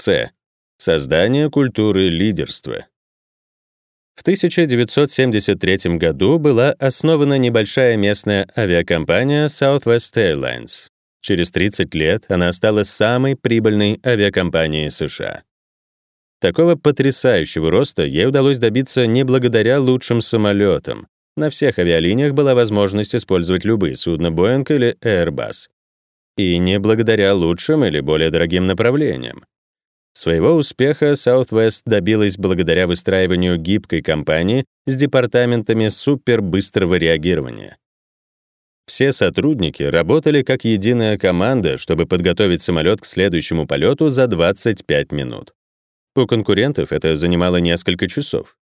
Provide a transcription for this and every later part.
С. Создание культуры лидерства. В 1973 году была основана небольшая местная авиакомпания Southwest Airlines. Через 30 лет она стала самой прибыльной авиакомпанией США. Такого потрясающего роста ей удалось добиться не благодаря лучшим самолетам. На всех авиалиниях была возможность использовать любые судна Boeing или Airbus. И не благодаря лучшим или более дорогим направлениям. Своего успеха Southwest добилась благодаря выстраиванию гибкой компании с департаментами супербыстрого реагирования. Все сотрудники работали как единая команда, чтобы подготовить самолет к следующему полету за 25 минут. У конкурентов это занимало несколько часов.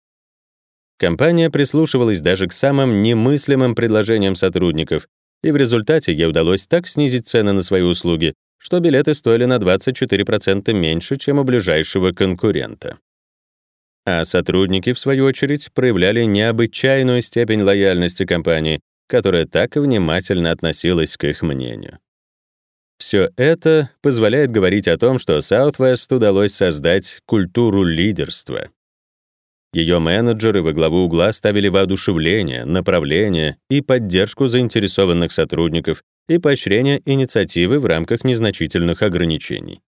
Компания прислушивалась даже к самым немыслимым предложениям сотрудников, и в результате ей удалось так снизить цены на свои услуги, что билеты стоили на 24% меньше, чем у ближайшего конкурента. А сотрудники, в свою очередь, проявляли необычайную степень лояльности компании, которая так внимательно относилась к их мнению. Все это позволяет говорить о том, что Southwest удалось создать культуру лидерства. Ее менеджеры во главу угла ставили воодушевление, направление и поддержку заинтересованных сотрудников и поощрение инициативы в рамках незначительных ограничений.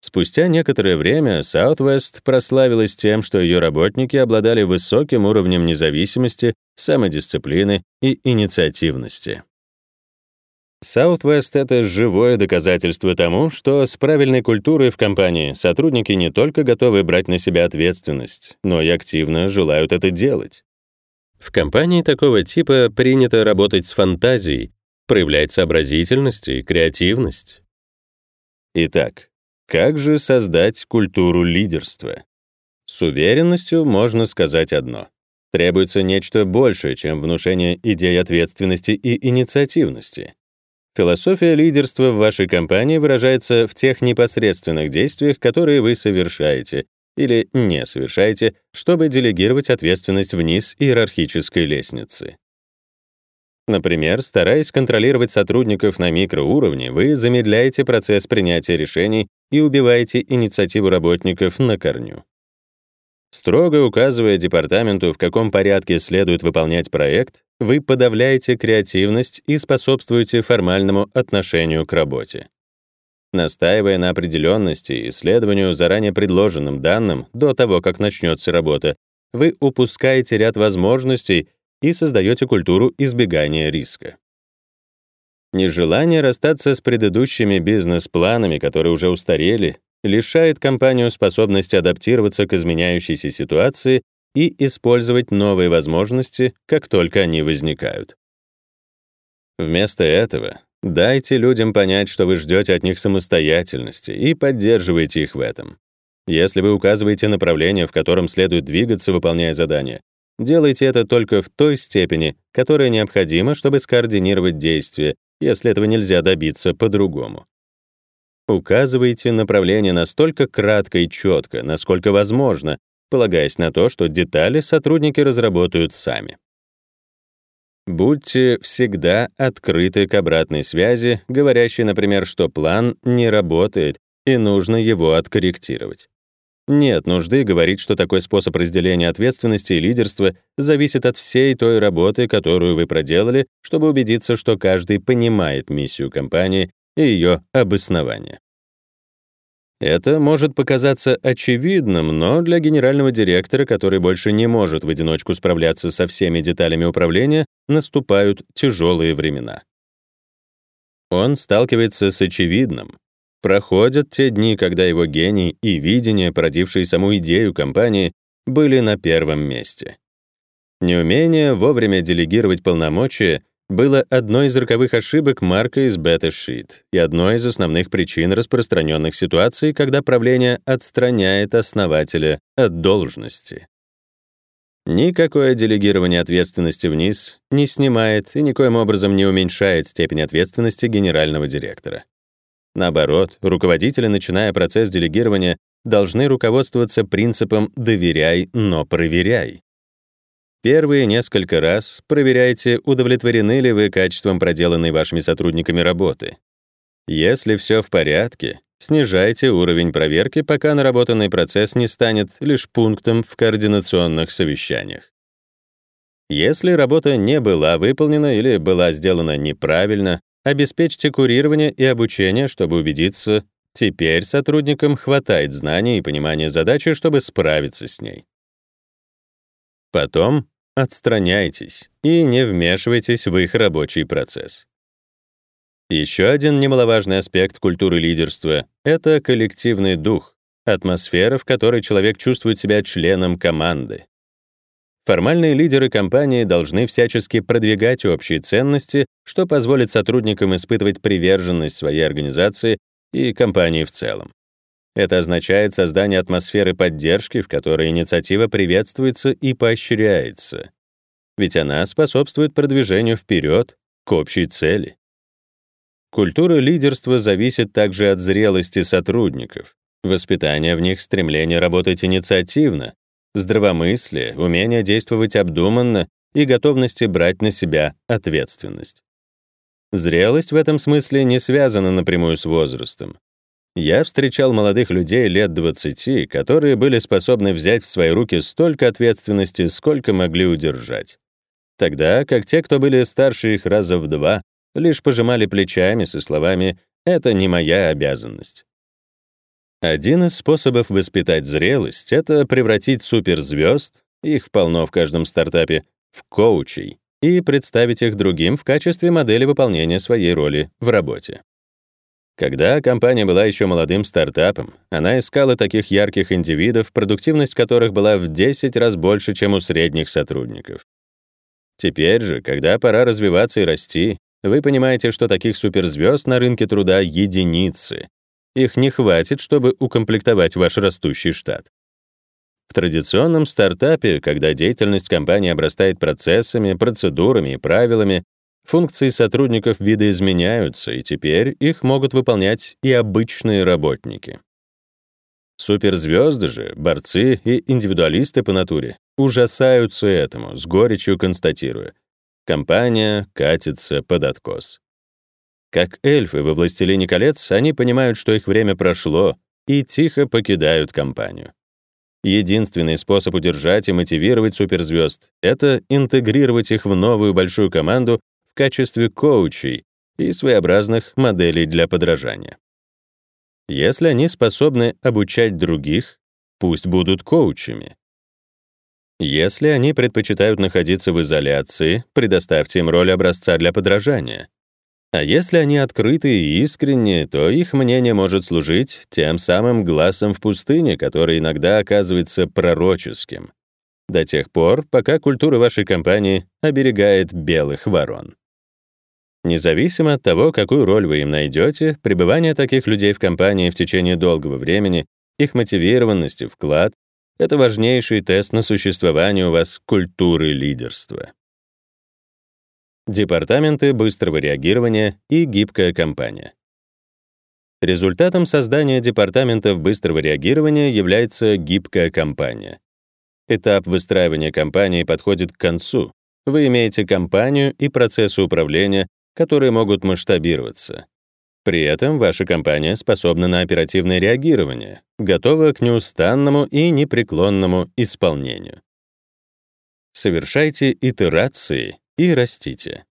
Спустя некоторое время Southwest прославилась тем, что ее работники обладали высоким уровнем независимости, самодисциплины и инициативности. Southwest — это живое доказательство тому, что с правильной культурой в компании сотрудники не только готовы брать на себя ответственность, но и активно желают это делать. В компании такого типа принято работать с фантазией, проявлять сообразительность и креативность. Итак, как же создать культуру лидерства? С уверенностью можно сказать одно. Требуется нечто большее, чем внушение идей ответственности и инициативности. Философия лидерства в вашей компании выражается в тех непосредственных действиях, которые вы совершаете или не совершаете, чтобы делегировать ответственность вниз иерархической лестницы. Например, стараясь контролировать сотрудников на микроуровне, вы замедляете процесс принятия решений и убиваете инициативу работников на корню. Строго указывая департаменту, в каком порядке следует выполнять проект, вы подавляете креативность и способствуете формальному отношению к работе. Настаивая на определенности и исследованию заранее предложенным данным до того, как начнется работа, вы упускаете ряд возможностей и создаете культуру избегания риска. Нежелание расстаться с предыдущими бизнес-планами, которые уже устарели, лишает компанию способности адаптироваться к изменяющейся ситуации и использовать новые возможности, как только они возникают. Вместо этого дайте людям понять, что вы ждете от них самостоятельности и поддерживаете их в этом. Если вы указываете направление, в котором следует двигаться, выполняя задания, делайте это только в той степени, которая необходима, чтобы скоординировать действия, если этого нельзя добиться по-другому. Указывайте направление настолько кратко и четко, насколько возможно, полагаясь на то, что детали сотрудники разработают сами. Будьте всегда открыты к обратной связи, говорящей, например, что план не работает и нужно его откорректировать. Нет нужды говорить, что такой способ разделения ответственности и лидерства зависит от всей той работы, которую вы проделали, чтобы убедиться, что каждый понимает миссию компании и ее обоснование. Это может показаться очевидным, но для генерального директора, который больше не может в одиночку справляться со всеми деталями управления, наступают тяжелые времена. Он сталкивается с очевидным. Проходят те дни, когда его гений и видение, породившие саму идею компании, были на первом месте. Неумение вовремя делегировать полномочия было одной из роковых ошибок Марка из бета-шит и одной из основных причин распространенных ситуаций, когда правление отстраняет основателя от должности. Никакое делегирование ответственности вниз не снимает и никоим образом не уменьшает степень ответственности генерального директора. Наоборот, руководители, начиная процесс делегирования, должны руководствоваться принципом «доверяй, но проверяй». Первые несколько раз проверяйте, удовлетворены ли вы качеством проделанной вашими сотрудниками работы. Если все в порядке, снижайте уровень проверки, пока наработанный процесс не станет лишь пунктом в координационных совещаниях. Если работа не была выполнена или была сделана неправильно, обеспечьте курирование и обучение, чтобы убедиться, теперь сотрудникам хватает знаний и понимания задачи, чтобы справиться с ней. Потом отстраняйтесь и не вмешивайтесь в их рабочий процесс. Еще один немаловажный аспект культуры лидерства — это коллективный дух, атмосфера, в которой человек чувствует себя членом команды. Формальные лидеры компании должны всячески продвигать общие ценности, что позволит сотрудникам испытывать приверженность своей организации и компании в целом. Это означает создание атмосферы поддержки, в которой инициатива приветствуется и поощряется. Ведь она способствует продвижению вперед к общей цели. Культура лидерства зависит также от зрелости сотрудников, воспитания в них стремления работать инициативно, здравомыслие, умение действовать обдуманно и готовности брать на себя ответственность. Зрелость в этом смысле не связана напрямую с возрастом. Я встречал молодых людей лет 20, которые были способны взять в свои руки столько ответственности, сколько могли удержать. Тогда как те, кто были старше их раза в два, лишь пожимали плечами со словами «это не моя обязанность». Один из способов воспитать зрелость — это превратить суперзвезд, их полно в каждом стартапе, в коучей и представить их другим в качестве модели выполнения своей роли в работе. Когда компания была еще молодым стартапом, она искала таких ярких индивидов, продуктивность которых была в 10 раз больше, чем у средних сотрудников. Теперь же, когда пора развиваться и расти, вы понимаете, что таких суперзвезд на рынке труда единицы. Их не хватит, чтобы укомплектовать ваш растущий штат. В традиционном стартапе, когда деятельность компании обрастает процессами, процедурами и правилами, функции сотрудников видоизменяются, и теперь их могут выполнять и обычные работники. Суперзвезды же, борцы и индивидуалисты по натуре, ужасаются этому, с горечью констатируя. Компания катится под откос. Как эльфы во «Властелине колец», они понимают, что их время прошло, и тихо покидают компанию. Единственный способ удержать и мотивировать суперзвезд — это интегрировать их в новую большую команду в качестве коучей и своеобразных моделей для подражания. Если они способны обучать других, пусть будут коучами. Если они предпочитают находиться в изоляции, предоставьте им роль образца для подражания. А если они открыты и искренни, то их мнение может служить тем самым глазом в пустыне, который иногда оказывается пророческим. До тех пор, пока культура вашей компании оберегает белых ворон. Независимо от того, какую роль вы им найдете, пребывание таких людей в компании в течение долгого времени, их мотивированность и вклад это важнейший тест на существование у вас культуры лидерства. Департаменты быстрого реагирования и гибкая компания. Результатом создания департаментов быстрого реагирования является гибкая компания. Этап выстраивания компании подходит к концу. Вы имеете компанию и процессы управления, которые могут масштабироваться. При этом ваша компания способна на оперативное реагирование, готова к неустанному и непреклонному исполнению. Совершайте итерации и растите.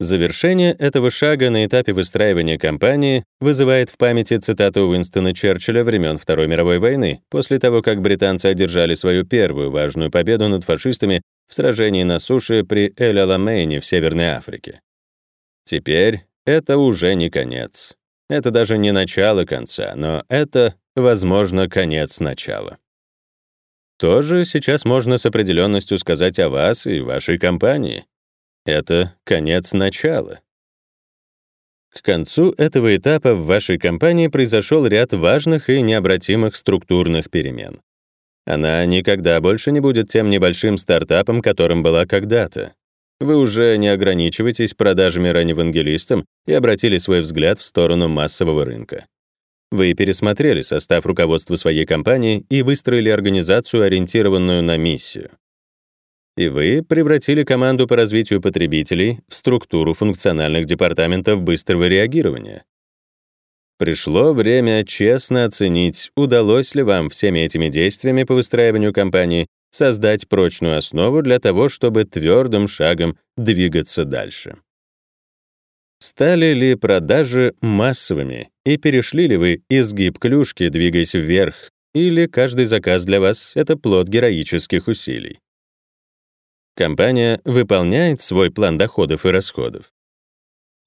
Завершение этого шага на этапе выстраивания компании вызывает в памяти цитату Уинстона Черчилля времен Второй мировой войны, после того, как британцы одержали свою первую важную победу над фашистами в сражении на суше при Эль-Аламейне в Северной Африке. Теперь это уже не конец. Это даже не начало конца, но это, возможно, конец начала. Тоже сейчас можно с определенностью сказать о вас и вашей компании. Это конец начала. К концу этого этапа в вашей компании произошел ряд важных и необратимых структурных перемен. Она никогда больше не будет тем небольшим стартапом, которым была когда-то. Вы уже не ограничиваетесь продажами раневангелистам и обратили свой взгляд в сторону массового рынка. Вы пересмотрели состав руководства своей компании и выстроили организацию, ориентированную на миссию. И вы превратили команду по развитию потребителей в структуру функциональных департаментов быстрого реагирования. Пришло время честно оценить, удалось ли вам всеми этими действиями по выстраиванию компании создать прочную основу для того, чтобы твердым шагом двигаться дальше. Стали ли продажи массовыми и перешли ли вы изгиб клюшки, двигаясь вверх, или каждый заказ для вас — это плод героических усилий? Компания выполняет свой план доходов и расходов.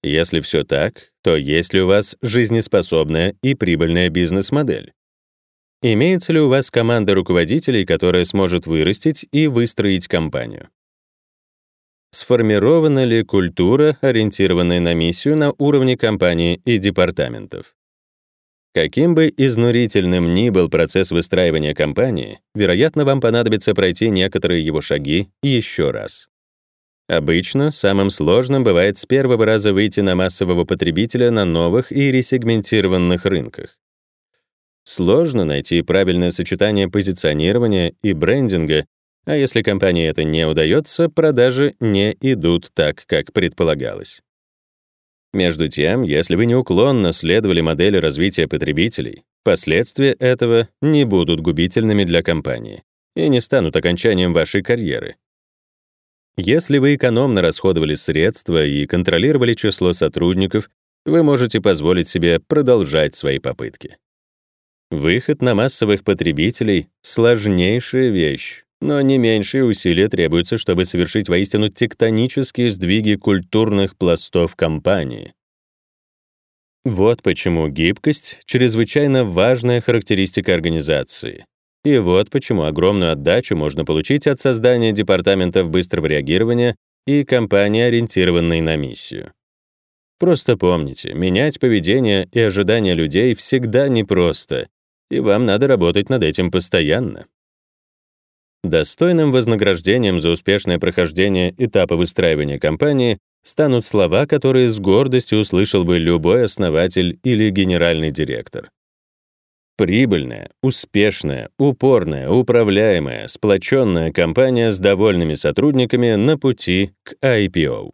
Если все так, то есть ли у вас жизнеспособная и прибыльная бизнес-модель? Имеется ли у вас команда руководителей, которая сможет вырастить и выстроить компанию? Сформирована ли культура, ориентированная на миссию на уровне компании и департаментов? Каким бы изнурительным ни был процесс выстраивания компании, вероятно, вам понадобится пройти некоторые его шаги еще раз. Обычно самым сложным бывает с первого раза выйти на массового потребителя на новых и ресегментированных рынках. Сложно найти правильное сочетание позиционирования и брендинга, а если компании это не удается, продажи не идут так, как предполагалось. Между тем, если вы неуклонно следовали модели развития потребителей, последствия этого не будут губительными для компании и не станут окончанием вашей карьеры. Если вы экономно расходовали средства и контролировали число сотрудников, вы можете позволить себе продолжать свои попытки. Выход на массовых потребителей — сложнейшая вещь, но не меньшие усилия требуются, чтобы совершить воистину тектонические сдвиги культурных пластов компании. Вот почему гибкость — чрезвычайно важная характеристика организации. И вот почему огромную отдачу можно получить от создания департаментов быстрого реагирования и компании, ориентированной на миссию. Просто помните, менять поведение и ожидания людей всегда непросто, и вам надо работать над этим постоянно. Достойным вознаграждением за успешное прохождение этапа выстраивания компании станут слова, которые с гордостью услышал бы любой основатель или генеральный директор. Прибыльная, успешная, упорная, управляемая, сплоченная компания с довольными сотрудниками на пути к IPO.